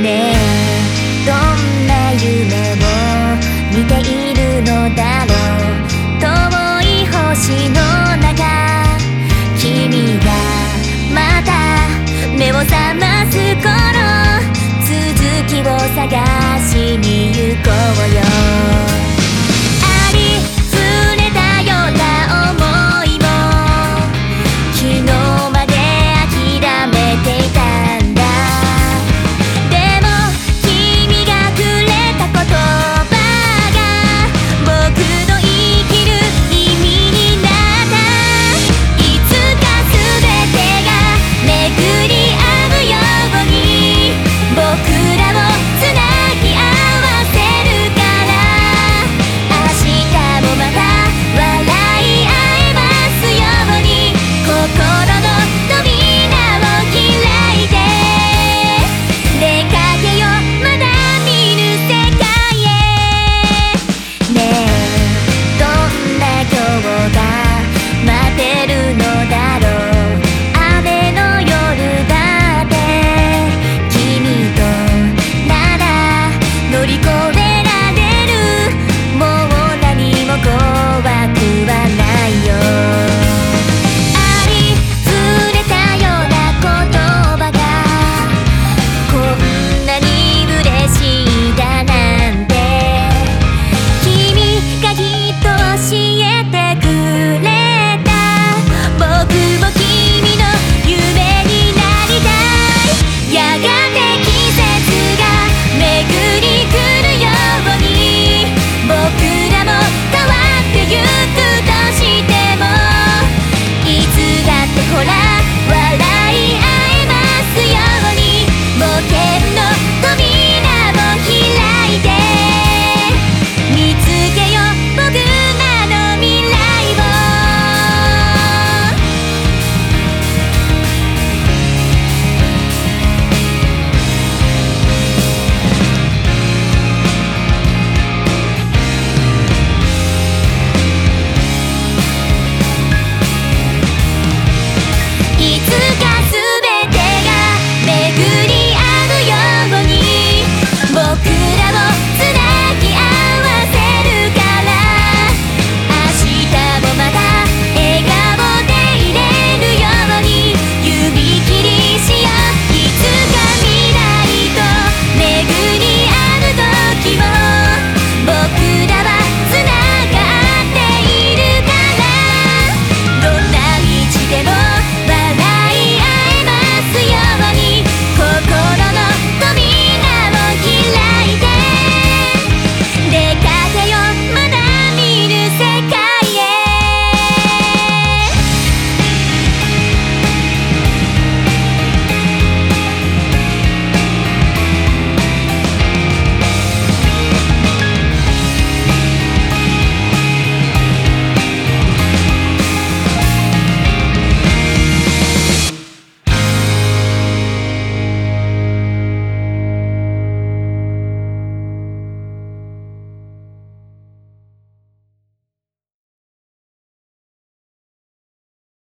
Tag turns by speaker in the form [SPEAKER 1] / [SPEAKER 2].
[SPEAKER 1] ねえ。どんな夢を見ているのだろう。遠い星の中。君がまた目を覚ます頃。続きを探しに行こうよ。